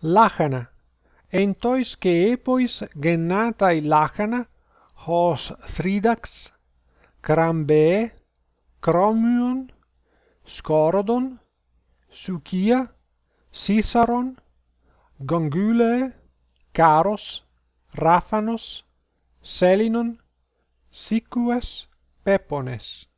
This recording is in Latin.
Λάχανα. Εν τοις και έποις γεννάται λάχανα, ως θρίδαξ, κραμπέ, κρόμιον, σκόροδον, σουκία, σίσαρον, γκογγύλε, κάρος, ράφανος, σέλινον, σίκουες, πέπονες.